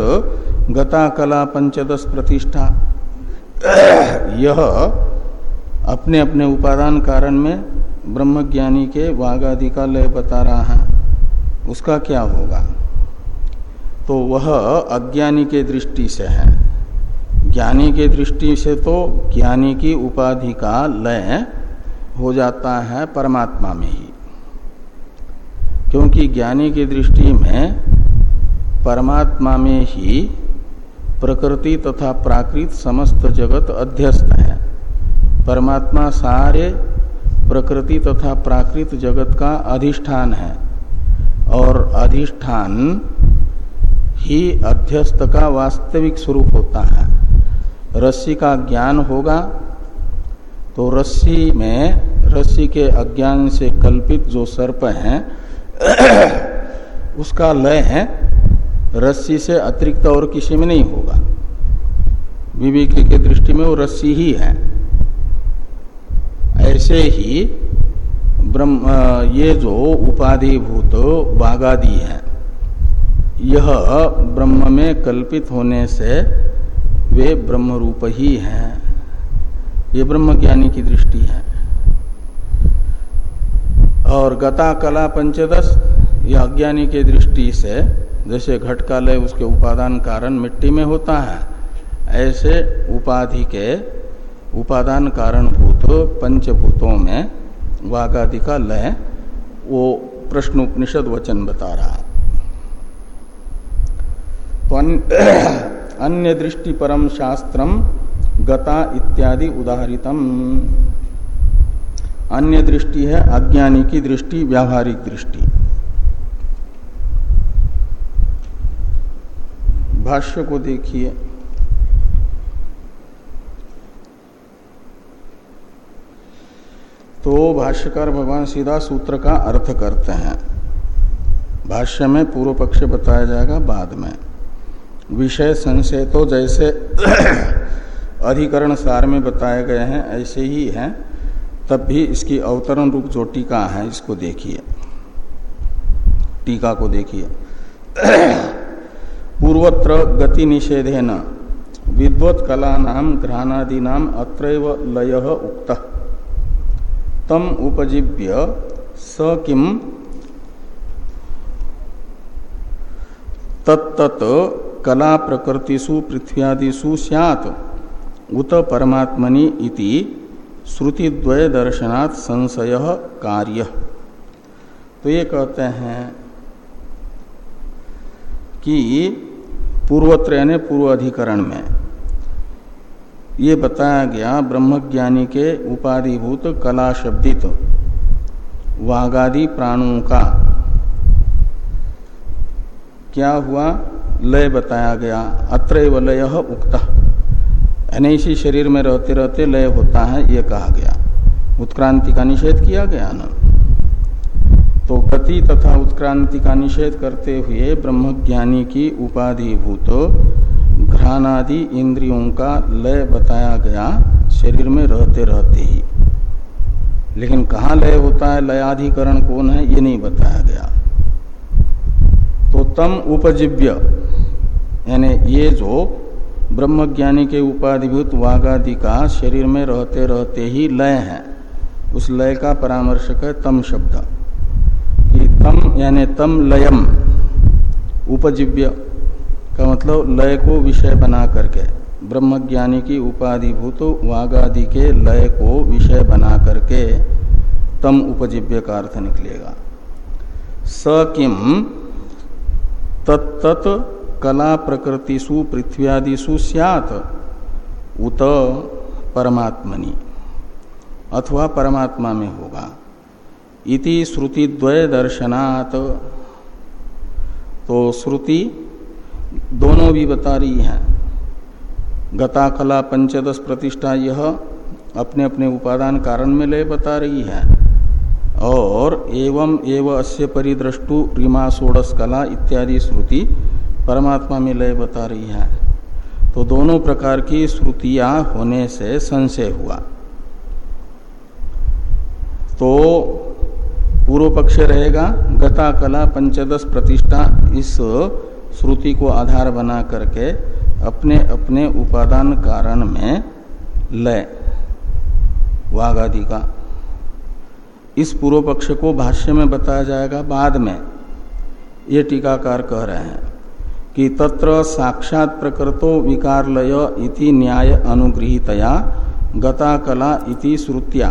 गता कला पंचदश प्रतिष्ठा। यह अपने अपने उपादान कारण में ब्रह्मज्ञानी के वाघादि का लय बता रहा है। उसका क्या होगा? तो वह अज्ञानी के दृष्टि से है। ज्ञानी के दृष्टि से तो ज्ञानी की उपाधि का लय हो जाता है परमात्मा में ही। क्योंकि ज्ञानी की दृष्टि में परमात्मा में ही प्रकृति तथा प्राकृत समस्त जगत अध्यस्त है। परमात्मा सारे प्रकृति तथा प्राकृत जगत का अधिष्ठान है और अधिष्ठान ही अध्यस्त का वास्तविक स्वरूप होता है। रस्सी का ज्ञान होगा तो रस्सी में, रस्सी के अज्ञान से कल्पित जो सर्प है उसका लय है, रस्सी से अतिरिक्त और किसी में नहीं होगा। विवेकी के दृष्टि में वो रस्सी ही है। ऐसे ही ब्रह्म ये जो उपाधिभूत बागादि है, यह ब्रह्म में कल्पित होने से वे ब्रह्म रूप ही हैं। ये ब्रह्म ज्ञानी की दृष्टि है। और गता, कला, पंचदश, ये अज्ञानी के दृष्टि से जैसे घट का लय उसके उपादान कारण मिट्टी में होता है, ऐसे उपाधि के उपादान कारण भूत, पंचभूतों में वागादि का लय, वो प्रश्न उपनिषद वचन बता रहा तो अन्य दृष्टि परम शास्त्रम गता इत्यादि उदाहरितम। अन्य दृष्टि है, अज्ञानी की दृष्टि, व्यावहारिक दृष्टि। भाष्य को देखिए। तो भाष्यकार भगवान सीधा सूत्र का अर्थ करते हैं। भाष्य में पूर्व पक्ष बताया जाएगा बाद में। विषय संशय तो जैसे अधिकरण सार में बताए गए हैं, ऐसे ही हैं। तब भी इसकी अवतरण रूप जो टीका है, इसको देखिए। टीका को देखिए। पूर्वत्र गति निषेधे न विद्वत कला नाम घ्राणादि नाम अत्रैव लय उक्त। तम उपजीव्य स किम तत्त कला प्रकृतिषु पृथ्व्यादिषु सैत उत परमात्मनि इति श्रुतिद्वय दर्शनात् संशय कार्य। तो ये कहते हैं कि पूर्वत्र यानी पूर्व अधिकरण में ये बताया गया, ब्रह्मज्ञानी के उपाधिभूत कला शब्दित वागादि प्राणों का क्या हुआ? लय बताया गया अत्र लय उक्त। इसी शरीर में रहते रहते लय होता है, ये कहा गया। उत्क्रांति का निषेध किया गया ना। तो गति तथा उत्क्रांति का निषेध करते हुए ब्रह्मज्ञानी की उपाधिभूत घ्राणादि इंद्रियों का लय बताया गया शरीर में रहते रहते ही। लेकिन कहाँ लय होता है, लयाधिकरण कौन है, ये नहीं बताया गया। तो तम उपजीव्य, यानी ये जो ब्रह्मज्ञानी के उपाधिभूत वागादि का शरीर में रहते रहते ही लय है। उस लय का परामर्शक है तम शब्द। कि तम यानी तम लयम, उपजीव्य का मतलब लय को विषय बना करके, ब्रह्मज्ञानी की उपाधिभूत वाघादि के लय को विषय बना करके तम उपजीव्य का अर्थ निकलेगा। स किम तत्त कला प्रकृतिषु, पृथ्व्यादिषु सियात। उत परमात्मनि, अथवा परमात्मा में होगा। इति श्रुति द्वय दर्शनात् तो श्रुति दोनों भी बता रही है। गता, कला, पंचदश प्रतिष्ठा यह अपने अपने उपादान कारण में लय बता रही है। और एवं एवं अस्य परिदृष्टु रिमा सोडस कला इत्यादि श्रुति परमात्मा में लय बता रही है। तो दोनों प्रकार की श्रुतियाँ होने से संशय हुआ। तो पूर्व पक्ष रहेगा, गता, कला, पंचदश प्रतिष्ठा, इस श्रुति को आधार बना करके अपने अपने उपादान कारण में लय वाघ आदि का। इस पूर्व पक्ष को भाष्य में बताया जाएगा, बाद में ये टीकाकार कह रहे हैं। कि तत्र साक्षात प्रकृतो विकारलय इति न्याय अनुगृहितया गता कला इति श्रुत्या।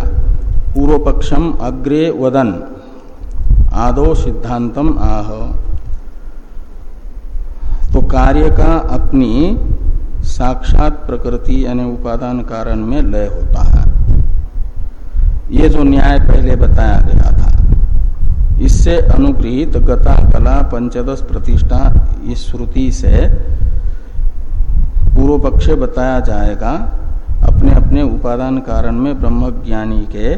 पूर्व पक्षम अग्रे वदन। आदो सिद्धांतम आह। तो कार्य का अपनी साक्षात प्रकृति यानी उपादान कारण में लय होता है। ये जो न्याय पहले बताया गया था इससे अनुग्रहित गता कला पंचदश प्रतिष्ठा इस श्रुति से पूर्व पक्ष बताया जाएगा, अपने अपने उपादान कारण में ब्रह्म ज्ञानी के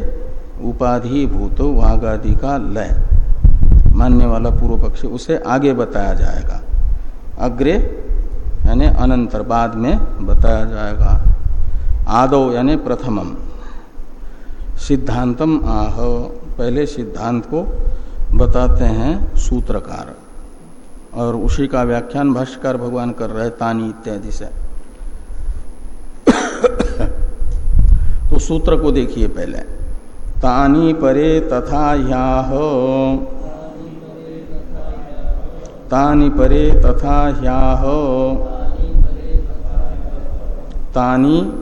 उपाधिभूत वाघादि का लय। मानने वाला पूर्व पक्ष उसे आगे बताया जाएगा। अग्रे, यानी अनंतर, बाद में बताया जाएगा। आदो, यानी प्रथमम। सिद्धांतम आह, पहले सिद्धांत को बताते हैं सूत्रकार। और उसी का व्याख्यान भाष्यकार भगवान कर रहे तानी इत्यादि से। तो सूत्र को देखिए पहले। तानी परे तथा ह्याह। तानी परे तथा ह्याह। तानी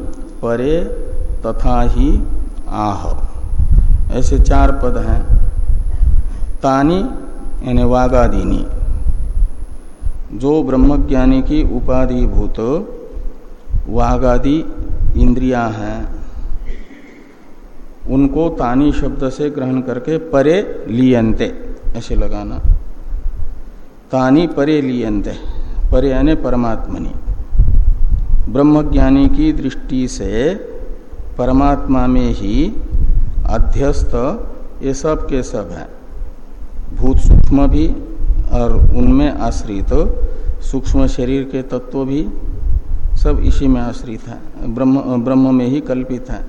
परे तथा ही आह। ऐसे चार पद हैं। तानी यानी वागादीनी जो ब्रह्मज्ञानी की उपाधिभूत, वागादि इंद्रिया हैं, उनको तानी शब्द से ग्रहण करके परे लियंते ऐसे लगाना। तानी परे लियंते परे यानी परमात्मनि। ब्रह्मज्ञानी की दृष्टि से परमात्मा में ही अध्यस्त ये सब के सब है। भूत सूक्ष्म भी और उनमें आश्रित, सूक्ष्म शरीर के तत्व भी सब इसी में आश्रित है। ब्रह्म ब्रह्म में ही कल्पित है।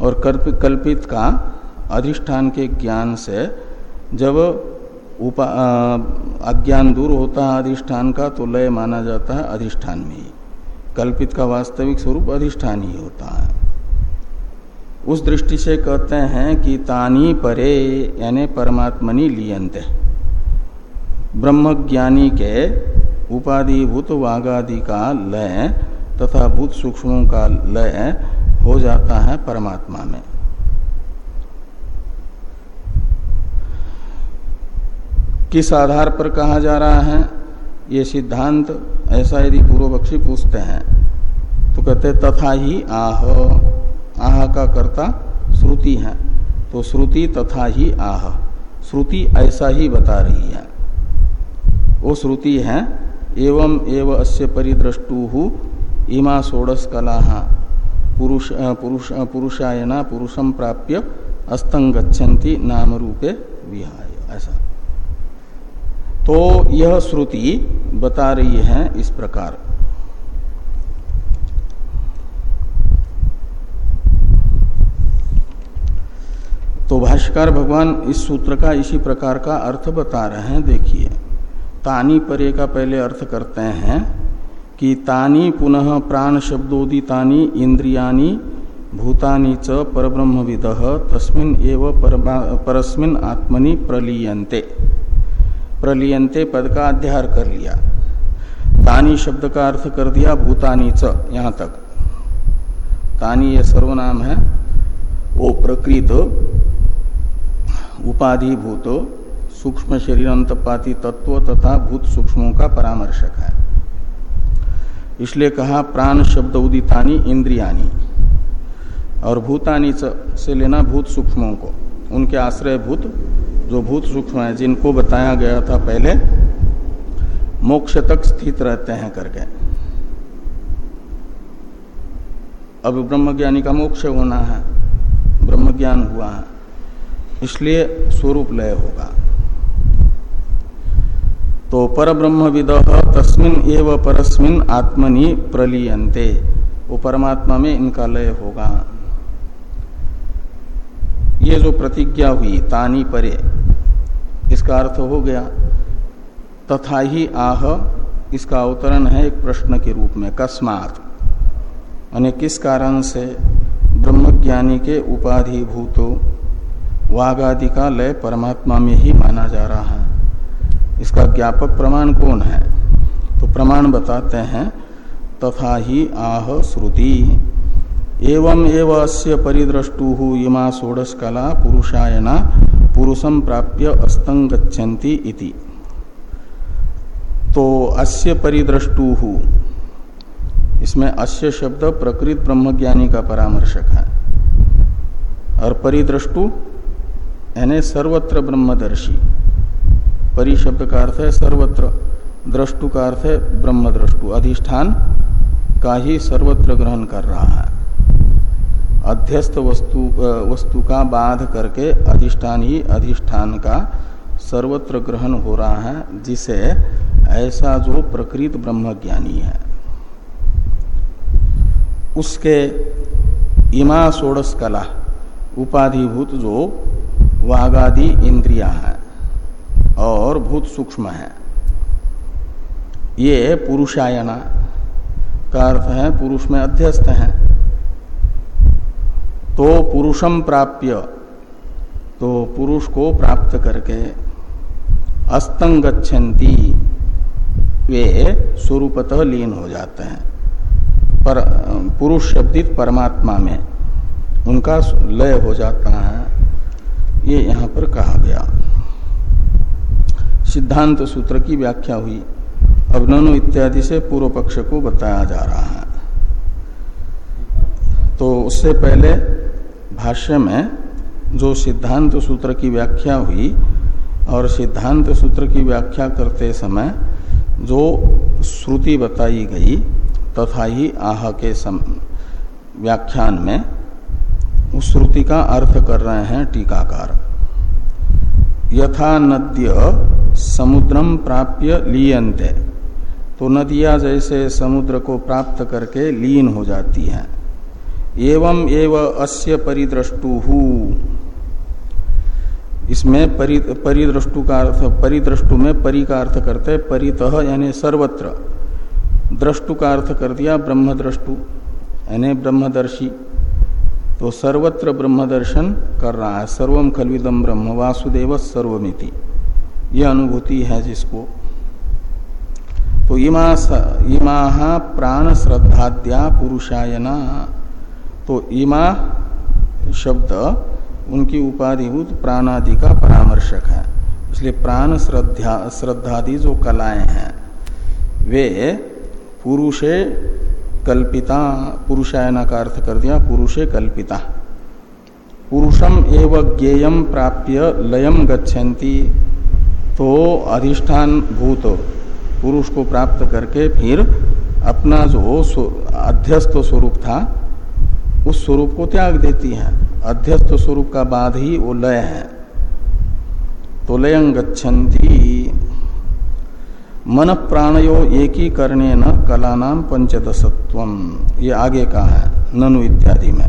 और कल्पित का अधिष्ठान के ज्ञान से जब उपा अज्ञान दूर होता है अधिष्ठान का तो लय माना जाता है अधिष्ठान में ही। कल्पित का वास्तविक स्वरूप अधिष्ठान ही होता है। उस दृष्टि से कहते हैं कि तानी परे, यानी परमात्मनि लियंते ब्रह्मज्ञानी के उपाधिभूत वागादि का लय तथा भूत सूक्ष्मों का लय हो जाता है परमात्मा में। किस आधार पर कहा जा रहा है? ये सिद्धांत ऐसा यदि पूर्व पक्षी पूछते हैं तो कहते तथा ही आह। आह का कर्ता श्रुति है। तो श्रुति तथा ही आह। श्रुति ऐसा ही बता रही है। वो श्रुति है, एवं एव अस्य परिदृष्टु इमा षोड़श कला। पुरुष पुरुष पुरुषायना पुरुषम प्राप्य अस्तंग नाम रूपे विहाय। ऐसा। तो यह श्रुति बता रही है इस प्रकार। तो भाष्यकार भगवान इस सूत्र का इसी प्रकार का अर्थ बता रहे हैं, देखिए। तानी परे का पहले अर्थ करते हैं कि तानी पुनः प्राण शब्दोदितानी इंद्रियानी भूतानी च परब्रह्म विद तस्मिन एव परस्मिन आत्मनि प्रलीयन्ते। प्रलीयन्ते पद का अध्यार कर लिया। तानी शब्द का अर्थ कर दिया भूतानी च, यहाँ तक। तानी ये सर्वनाम है, वो प्रकृत उपाधिभूत सूक्ष्म शरीर अंतपाती तत्व तथा भूत सूक्ष्मों का परामर्शक है। इसलिए कहा, प्राण शब्द उदितानी, इंद्रियानी और भूतानी से लेना भूत सूक्ष्मों को। उनके आश्रय भूत, जो भूत सूक्ष्म है, जिनको बताया गया था पहले मोक्ष तक स्थित रहते हैं करके। अब ब्रह्म ज्ञानी का मोक्ष होना है ब्रह्म ज्ञान हुआ है। इसलिए स्वरूप लय होगा। तो पर ब्रह्म विद तस्मिन एव परस्मिन आत्मनि प्रलीयन्ते। वो परमात्मा में इनका लय होगा। ये जो प्रतिज्ञा हुई, तानी परे, इसका अर्थ हो गया, तथा ही आह, इसका अवतरण है एक प्रश्न के रूप में, कस्मात। अने किस कारण से ब्रह्मज्ञानी के उपाधिभूत वाघादि का लय परमात्मा में ही माना जा रहा है। इसका ज्ञापक प्रमाण कौन है? तो प्रमाण बताते हैं, तथा ही आह श्रुति। एवं एव अस्य परिद्रष्टु इमा षोडश कला पुरुषायना पुरुषम प्राप्य अस्तंगछन्ति इति। तो अस्य परिद्रष्टु। इसमें अस्य शब्द प्रकृत ब्रह्मज्ञानी का परामर्शक है। और परिद्रष्टु यानी सर्वत्र ब्रह्मदर्शी। परिशब्द का अर्थ है सर्वत्र, द्रष्टु का अर्थ है ब्रह्मद्रष्टु। अधिष्ठान का ही सर्वत्र ग्रहण कर रहा है। अध्यस्त वस्तु वस्तु का बाध करके अधिष्ठान ही अधिष्ठान का सर्वत्र ग्रहण हो रहा है, जिसे ऐसा जो प्रकृत ब्रह्मज्ञानी है। उसके इमा षोड़श कला उपाधिभूत जो वागादि इंद्रिया है और भूत सूक्ष्म है। ये पुरुषायना का अर्थ है, पुरुष में अध्यस्त है। तो पुरुषम प्राप्य तो पुरुष को प्राप्त करके अस्तंग वे स्वरूपतः लीन हो जाते हैं। पर, पुरुष शब्दित परमात्मा में उनका लय हो जाता है। ये यहाँ पर कहा गया। सिद्धांत सूत्र की व्याख्या हुई। अब ननु इत्यादि से पूर्व पक्ष को बताया जा रहा है। तो उससे पहले भाष्य में जो सिद्धांत सूत्र की व्याख्या हुई और सिद्धांत सूत्र की व्याख्या करते समय जो श्रुति बताई गई तथा ही आह के सम, व्याख्यान में उस श्रुति का अर्थ कर रहे हैं टीकाकार। यथा नद्य समुद्रम प्राप्य लीयंते तो नदियाँ जैसे समुद्र को प्राप्त करके लीन हो जाती हैं। एवं एव अस्य परिद्रष्टु इसमें परि, परिद्रष्टु का अर्थ परिद्रष्टु में परि का अर्थ करते परितः यानी सर्वत्र। द्रष्टु का अर्थ कर दिया ब्रह्मद्रष्टु यानी ब्रह्मदर्शी। तो सर्वत्र ब्रह्म दर्शन कर रहा है। सर्वम खलविदम ब्रह्म, वासुदेव सर्वमिति। यह अनुभूति है जिसको। तो इमा इमा प्राण श्रद्धाद्या पुरुषायना। तो इमा शब्द, उनकी उपाधिभूत प्राणादि का परामर्शक है। इसलिए प्राण श्रद्धा श्रद्धादि जो कलाएँ हैं, वे पुरुषे कल्पिता, पुरुषायना का अर्थ कर दिया, पुरुषे कल्पिता। पुरुषम एवं ज्ञेयम प्राप्य लयम गच्छन्ति तो अधिष्ठान भूत। पुरुष को प्राप्त करके फिर अपना जो अध्यस्त स्वरूप था, उस स्वरूप को त्याग देती है। अध्यस्त स्वरूप का बाद ही वो लय है। तो लयं गच्छन्ति। मन प्राणयो एकीकरणे न कला नाम पंचदशत्व ये आगे का है, ननु इत्यादि में।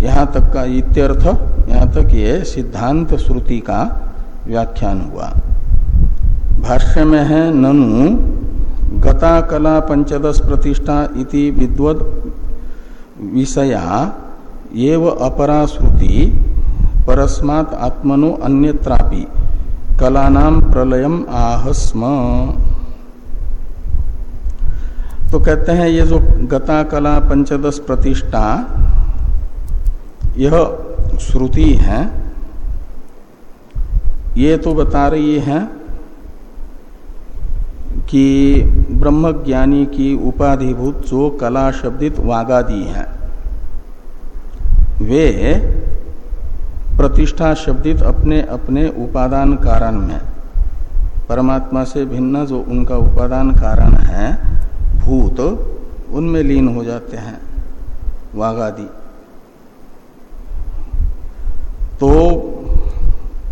यहाँ तक का इत्यर्थ, यहाँ तक ये सिद्धांत श्रुति का व्याख्यान हुआ। भाष्य में है, ननु गता कला पंचदश प्रतिष्ठा इति विद्वद विषया एव अपरा श्रुति, परस्मात् आत्मनो अन्यत्रापि कलानाम प्रलयम आहस्म तो कहते हैं ये जो गता, कला, पंचदश प्रतिष्ठा, यह श्रुति है। ये तो बता रही है कि ब्रह्मज्ञानी की उपाधिभूत जो कला शब्दित वागादि हैं, वे प्रतिष्ठा शब्दित अपने अपने उपादान कारण में परमात्मा से भिन्न जो उनका उपादान कारण है भूत, उनमें लीन हो जाते हैं, वाघादि। तो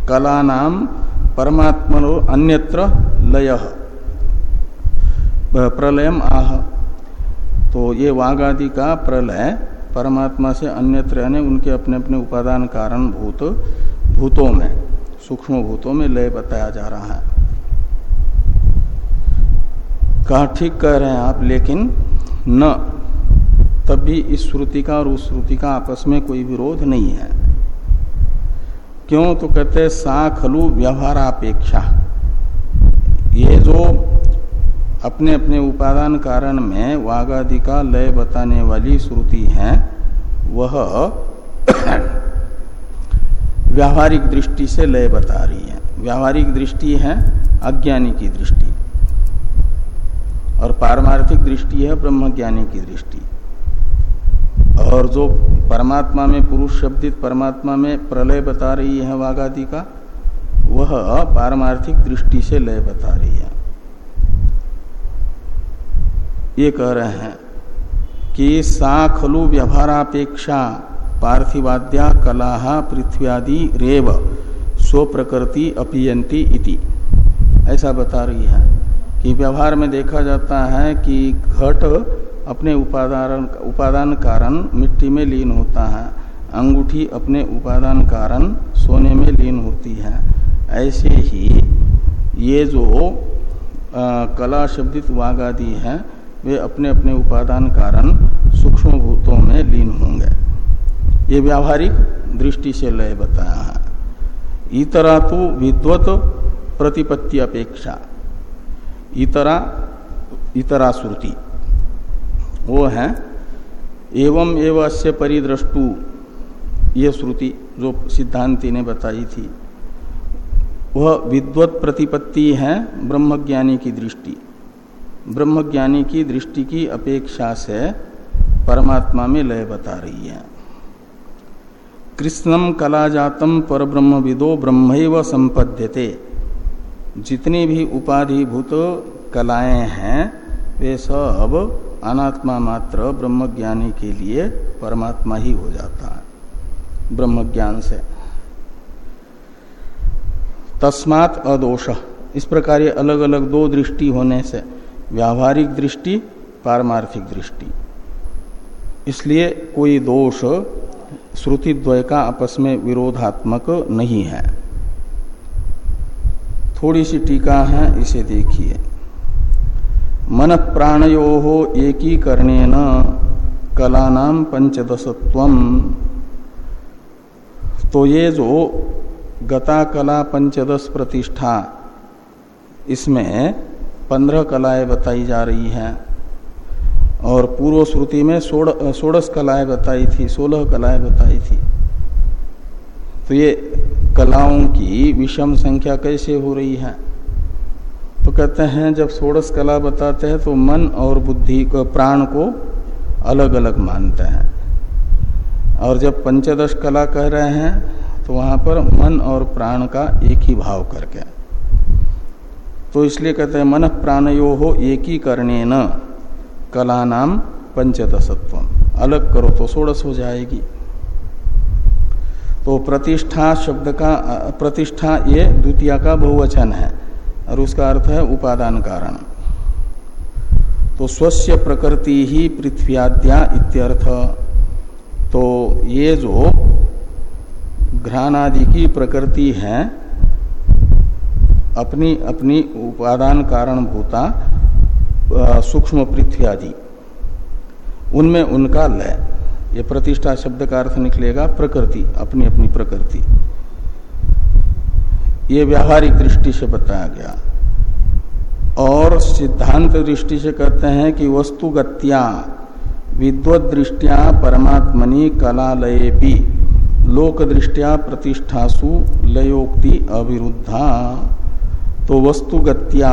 कला नाम परमात्मनो अन्यत्र लय, प्रलयम आह। तो ये वाघ आदि का प्रलय, परमात्मा से अन्यत्र, यानी उनके अपने अपने उपादान कारण भूत, भूतों में, सूक्ष्म भूतों में लय बताया जा रहा है। कहा ठीक कह रहे हैं आप, लेकिन न। तब भी इस श्रुति का और उस श्रुति का आपस में कोई विरोध नहीं है। क्यों? तो कहते सा खलु व्यवहारापेक्षा। ये जो अपने अपने उपादान कारण में वाघादि का लय बताने वाली श्रुति है, वह व्यावहारिक दृष्टि से लय बता रही है। व्यावहारिक दृष्टि है, अज्ञानी की दृष्टि। और पारमार्थिक दृष्टि है, ब्रह्मज्ञानी की दृष्टि। और जो परमात्मा में, पुरुष शब्दित परमात्मा में प्रलय बता रही है वाघादि का, वह पारमार्थिक दृष्टि से लय बता रही है। ये कह रहे हैं कि सा खलु व्यवहारापेक्षा पार्थिवाद्या कला पृथ्व्यादि रेव स्व प्रकृति अपीयंती इति। ऐसा बता रही है। व्यवहार में देखा जाता है कि घट अपने उपादान उपादान कारण मिट्टी में लीन होता है। अंगूठी अपने उपादान कारण सोने में लीन होती है। ऐसे ही ये जो आ, कला शब्दित वाघ आदि है वे अपने अपने उपादान कारण सूक्ष्म भूतों में लीन होंगे। ये व्यावहारिक दृष्टि से लय बताया है। इतरा तो विद्वत प्रतिपत्ति अपेक्षा। इतरा इतरा श्रुति वो है, एवं एवं अस्य परिदृष्टु ये श्रुति जो सिद्धांति ने बताई थी। वह विद्वत प्रतिपत्ति है ब्रह्मज्ञानी की दृष्टि। ब्रह्मज्ञानी की दृष्टि की अपेक्षा से परमात्मा में लय बता रही है। कृष्णम कला जातम पर ब्रह्म विदो ब्रह्म संपद्यते। जितनी भी उपाधिभूत कलाएँ हैं, वे सब अनात्मा मात्र ब्रह्मज्ञानी के लिए परमात्मा ही हो जाता है, ब्रह्मज्ञान से। तस्मात अदोष। इस प्रकार ये अलग अलग दो दृष्टि होने से, व्यावहारिक दृष्टि, पारमार्थिक दृष्टि। इसलिए कोई दोष श्रुति द्वय का आपस में विरोधात्मक नहीं है। थोड़ी सी टीका है, इसे देखिए। मन प्राणयो एकीकरणे न कलानाम पंचदशत्व। तो ये जो गता कला पंचदश प्रतिष्ठा, इसमें पंद्रह कलाएँ बताई जा रही हैं। और पूर्व श्रुति में सोलह कलाएँ बताई थी, सोलह कलाएँ बताई थी। तो ये कलाओं की विषम संख्या कैसे हो रही है? तो कहते हैं, जब सोड़स कला बताते हैं तो मन और बुद्धि को, प्राण को अलग अलग मानते हैं। और जब पंचदश कला कह रहे हैं तो वहाँ पर मन और प्राण का एक ही भाव करके। तो इसलिए कहते हैं, मन प्राणयो हो एकीकरणे न कला नाम पंचदशत्व। अलग करो तो सोड़स हो जाएगी। तो प्रतिष्ठा शब्द का प्रतिष्ठा ये द्वितीय का बहुवचन है, और उसका अर्थ है उपादान कारण। तो स्वस्य प्रकृति ही पृथ्व्याद्या इत्यर्थ। तो ये जो घ्राणादि की प्रकृति है, अपनी अपनी उपादान कारण भूता सूक्ष्म पृथ्वी आदि उनमें उनका लय। ये प्रतिष्ठा शब्द का अर्थ निकलेगा प्रकृति अपनी अपनी प्रकृति। ये व्यावहारिक दृष्टि से बताया गया। और सिद्धांत दृष्टि से कहते हैं कि वस्तुगत्या विद्वत दृष्टिया परमात्मनि कलालयेपि लोक दृष्टिया प्रतिष्ठासु लयोक्ति अविरुद्धा। तो वस्तुगत्या,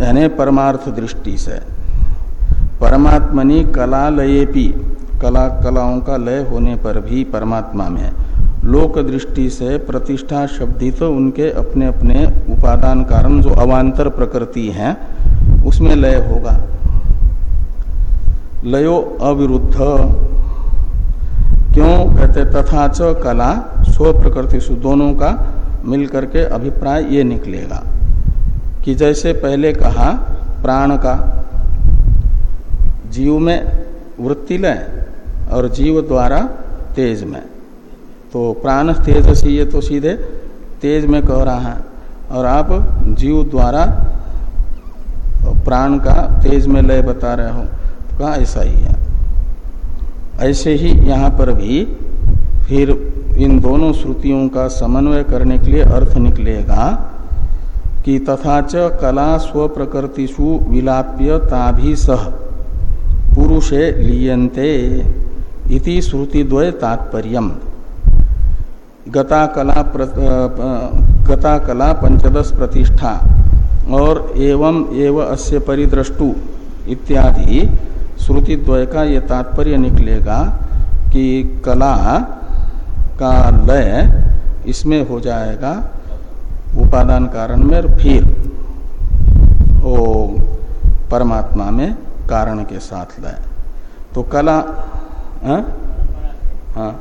यानी परमार्थ दृष्टि से परमात्मनि कलालयेपि, कला, कलाओं का लय होने पर भी परमात्मा में लोक दृष्टि से प्रतिष्ठा शब्दित तो उनके अपने अपने उपादान कारण जो अवान्तर प्रकृति है, उसमें लय होगा। लयो अविरुद्ध। क्यों? कहते तथा च कला, स्व प्रकृति सु दोनों का मिलकर के अभिप्राय ये निकलेगा कि जैसे पहले कहा, प्राण का जीव में वृत्ति लय और जीव द्वारा तेज में। तो प्राण तेज से ये तो सीधे तेज में कह रहा है। और आप जीव द्वारा प्राण का तेज में लय बता रहे हो। तो कहा ऐसा ही है। ऐसे ही यहाँ पर भी फिर इन दोनों श्रुतियों का समन्वय करने के लिए अर्थ निकलेगा कि तथा च कला स्व प्रकृतिषु विलाप्य ताभि सह। पुरुषे लियंते इति श्रुतिद्वय तात्पर्य गता कला गता कला पंचदश प्रतिष्ठा और एवं एव अस्य परिद्रष्टु इत्यादि श्रुति द्वय का ये तात्पर्य निकलेगा कि कला का लय इसमें हो जाएगा उपादान कारण में और फिर वो परमात्मा में कारण के साथ लय। तो कला हाँ, हाँ।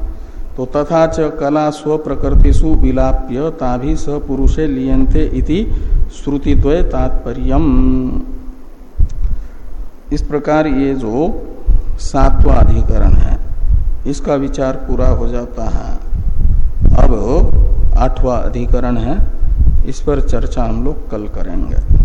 तो तथा च कला स्व प्रकृतिषु विलाप्य ताभि स पुरुषे लियंते इति श्रुतिद्वय तात्पर्य इस प्रकार ये जो सातवा अधिकरण है इसका विचार पूरा हो जाता है। अब आठवां अधिकरण है इस पर चर्चा हम लोग कल करेंगे।